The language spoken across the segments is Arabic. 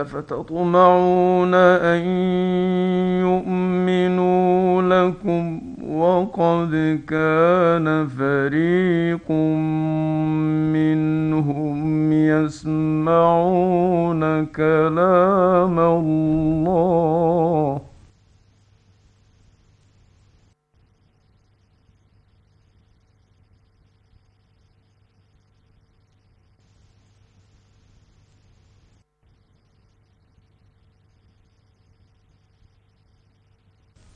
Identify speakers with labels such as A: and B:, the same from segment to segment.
A: أفتطمعون أن يؤمنوا لكم وقد كان فريق منهم يسمعون كلام الله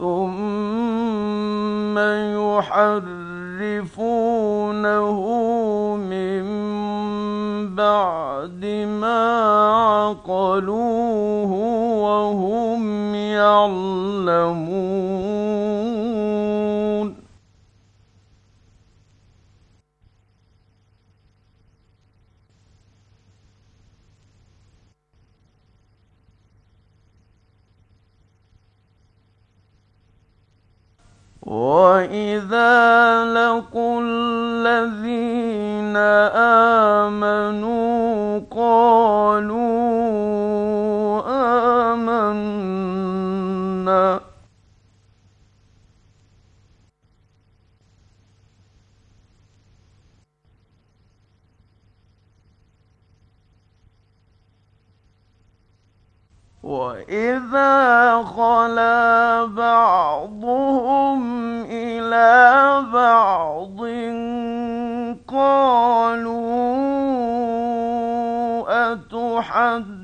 A: ثم يحرفونه من بعد ما عقلوه وهم يعلمون وإذا لقوا الذين آمنوا قالوا آمنا وإذا خلا بعضهم إلى بعض قالوا أتحدثونهم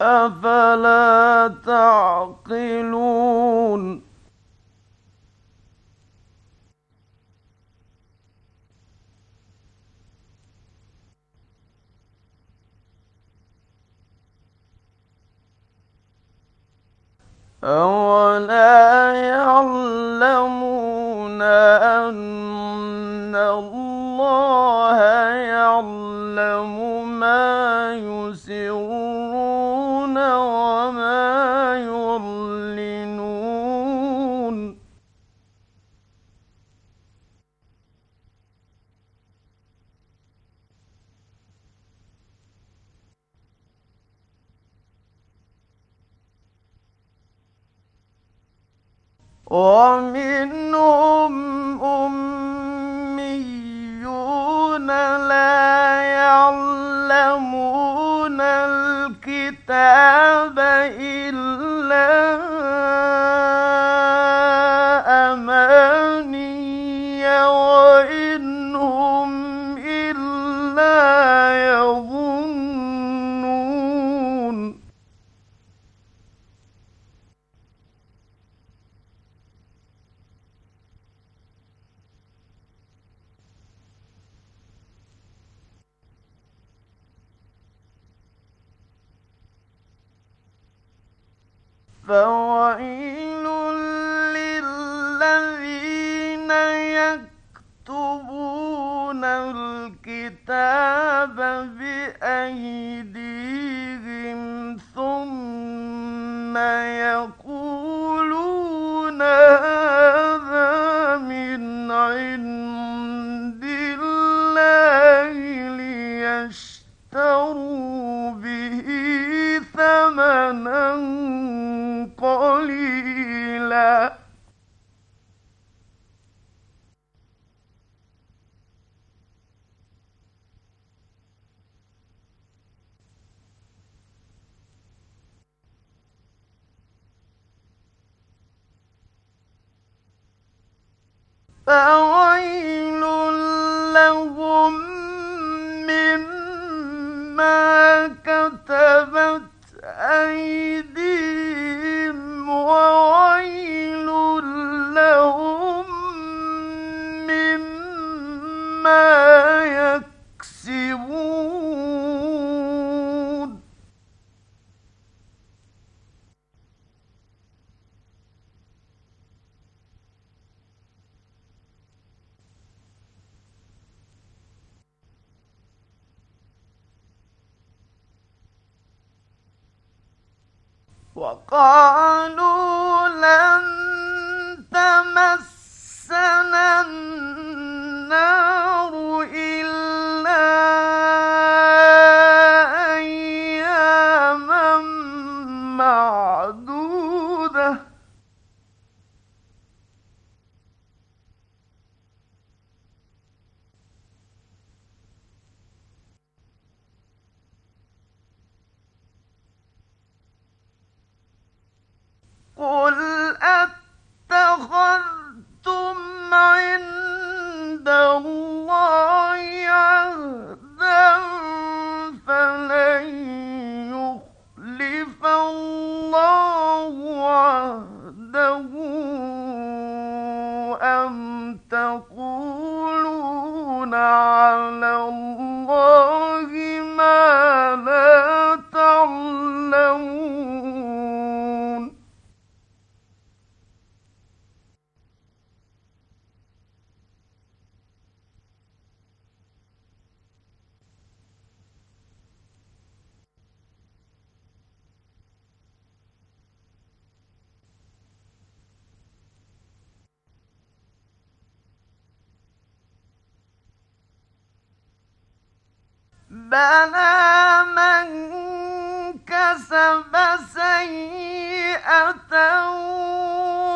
A: أفلا تعقلون؟ أولا يعلمون أن الله ومنهم أميون لا يعلمون الكتاب إلا للذين يكتبون الكتاب بأيديهم فويل لهم مما كتبت أيديهم وقالوا لن تمسنا النار إلا أياما معدودة. بلى من كسب سيئة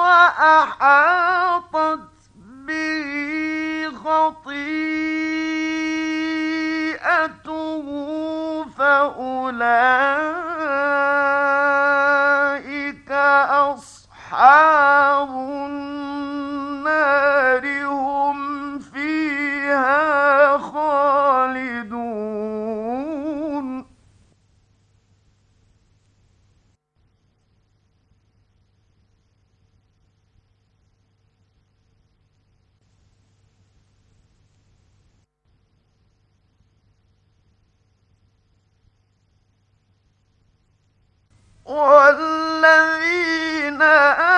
A: وأحاطت به خطيئته فأولئك أصحاب والذين آمنوا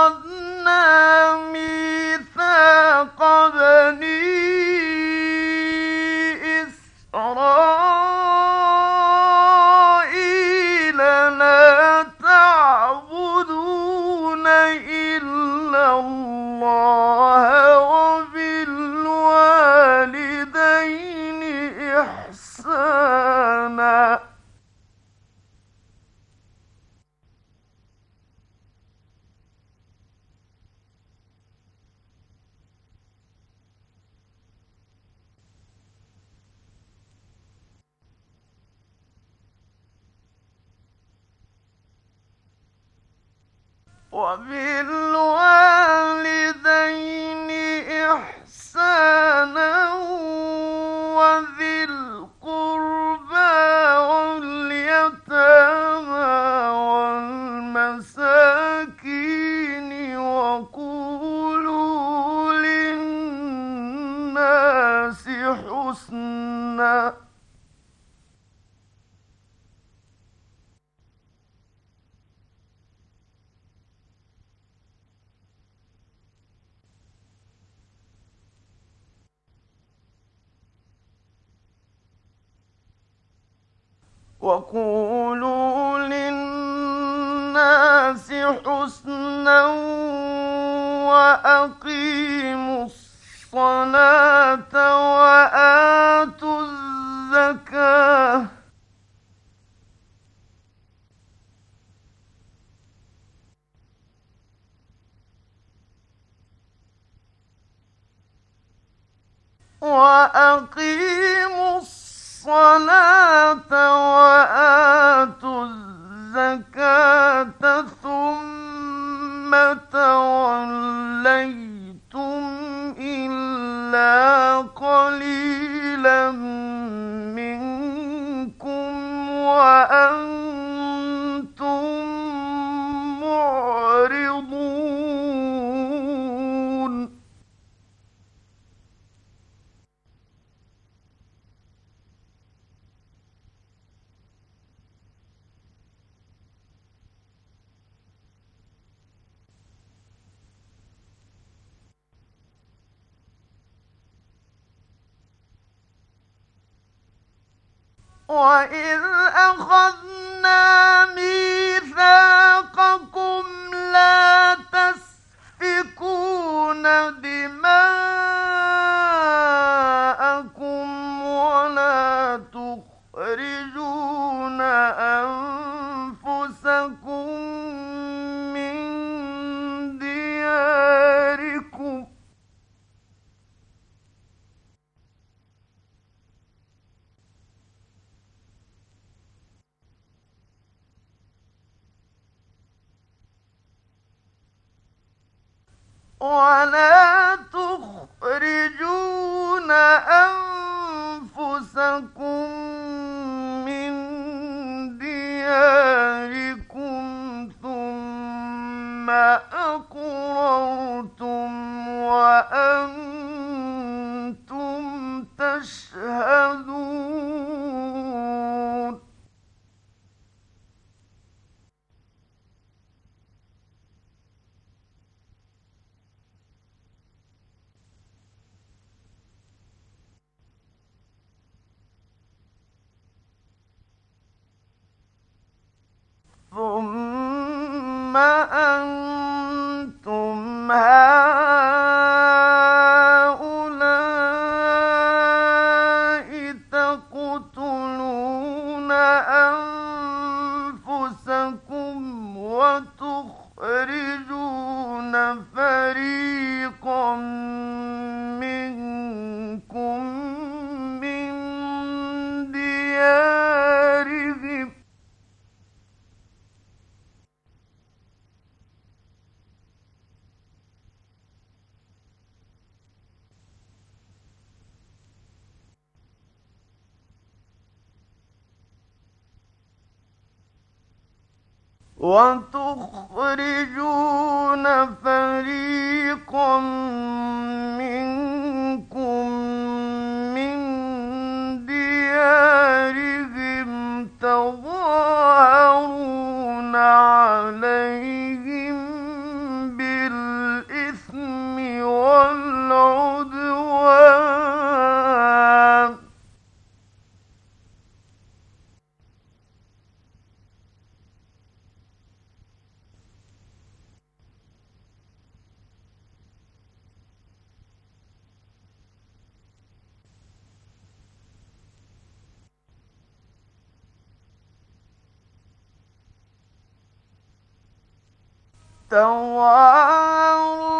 A: أخذنا ميثاق وأقيموا الصلاة ثم وتخرجون فريقا تظاهرون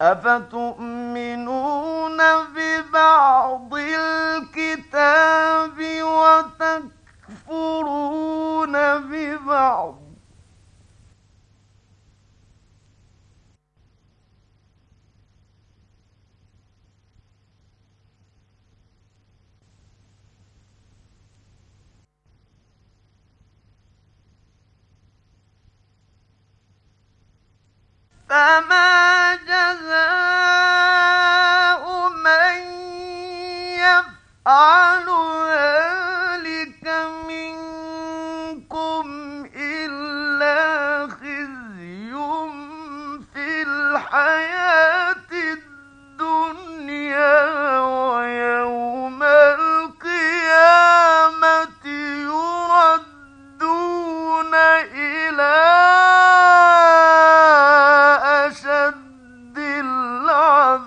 A: أفتؤمنون ببعض الكتاب وتكفرون ببعض فما جزاء من يفعل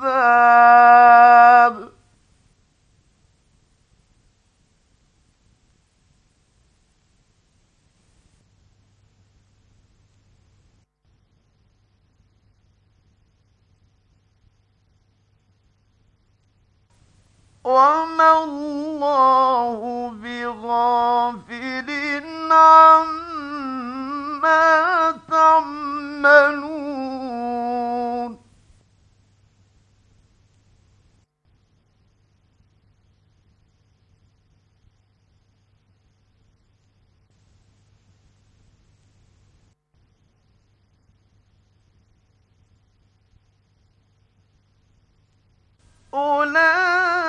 A: العذاب. وما الله بغافل عما تعملون. أولئك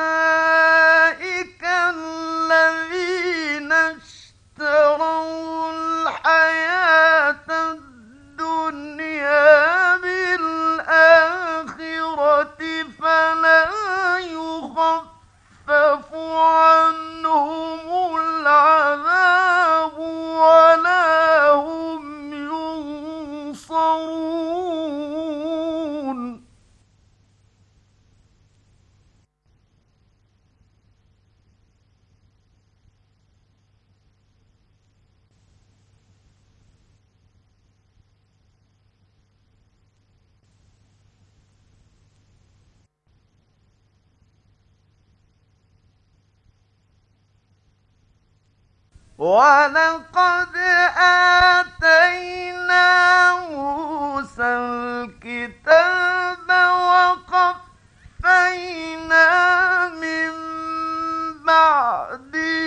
A: Ma, the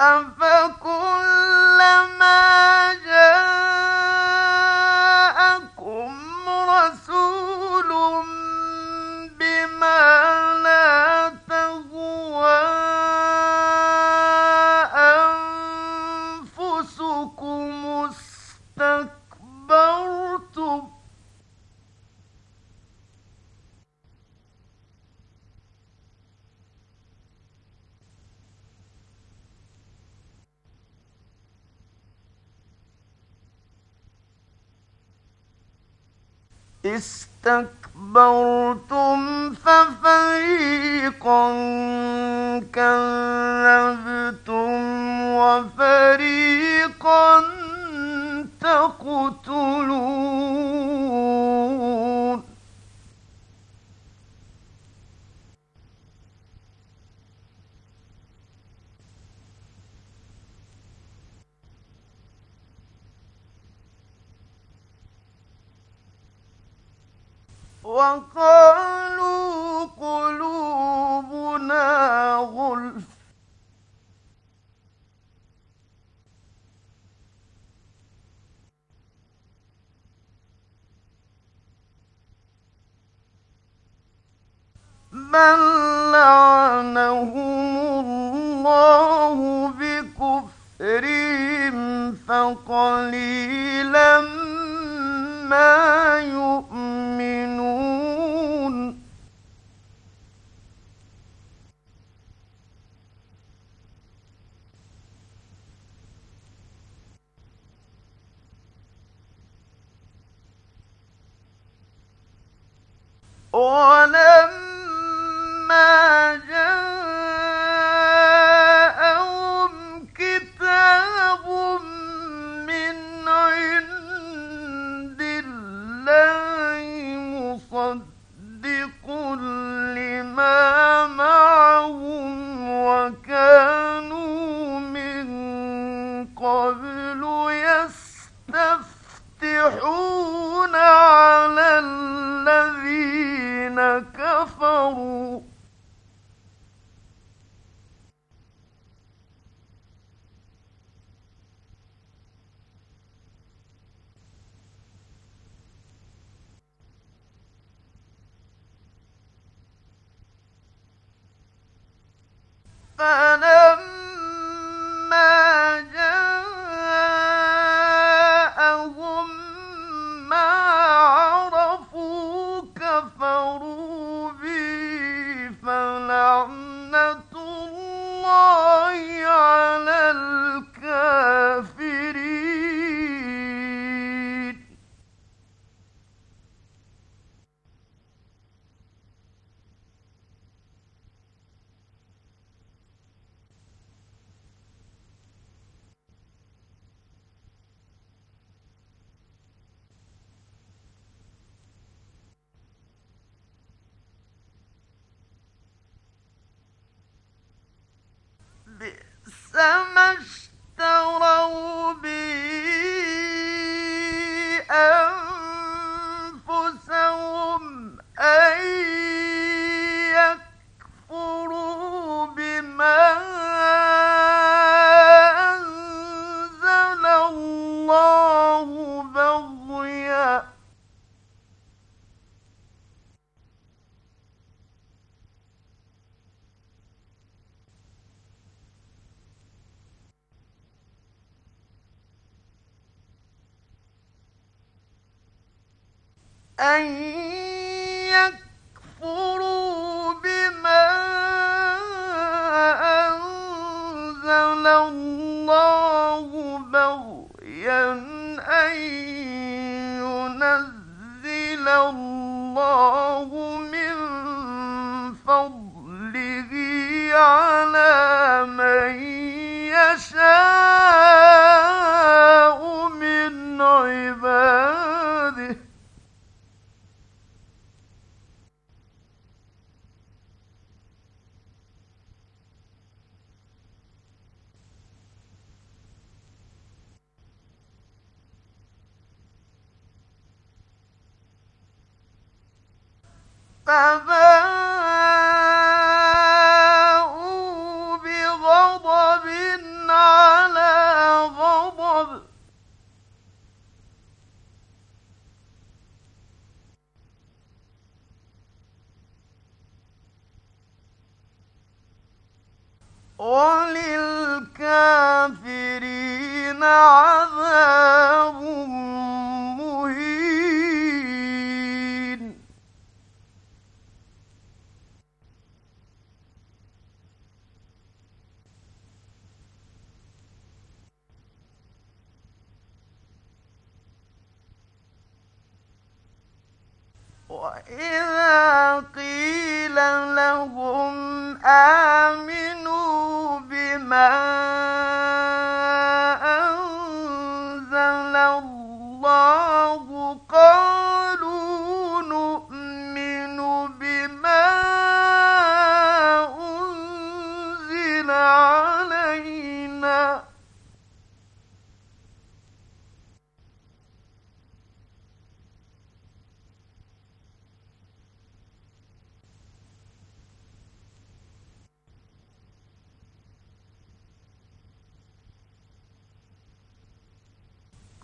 A: أفكل كذبتم وفريقا تقتلون. وقالوا قلوبنا بل لعنهم الله بكفرهم فقليلا ما يؤمنون ولم ما فأنا نزل الله Oh.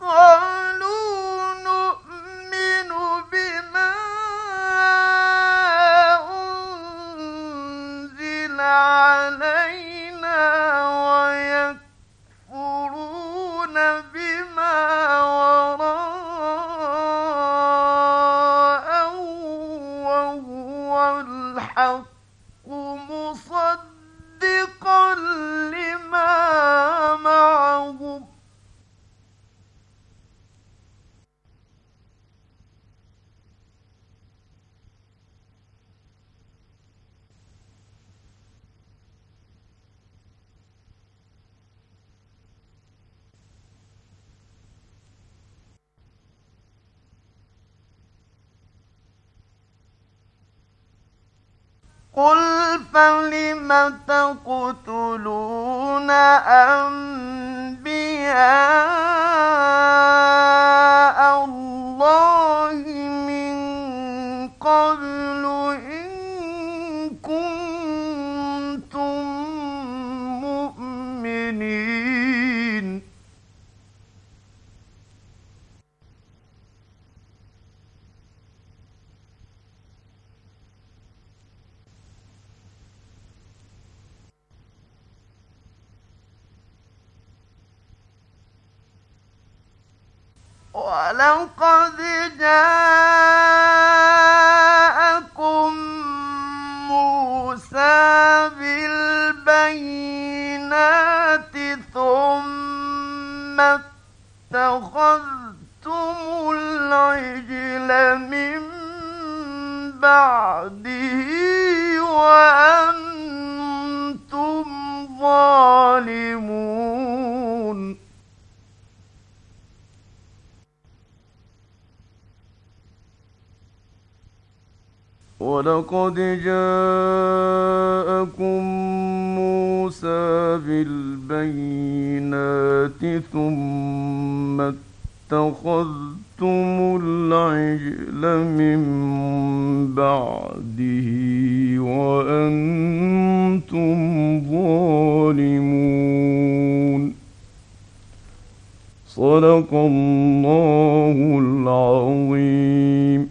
A: Oh. قل فلم تقتلون أنبياء الله بالبينات ثم اتخذتم العجل من بعده وأنتم ظالمون ولقد جاءكم موسى بالبينات ثم اتخذتم العجل من بعده وأنتم ظالمون. صدق الله العظيم.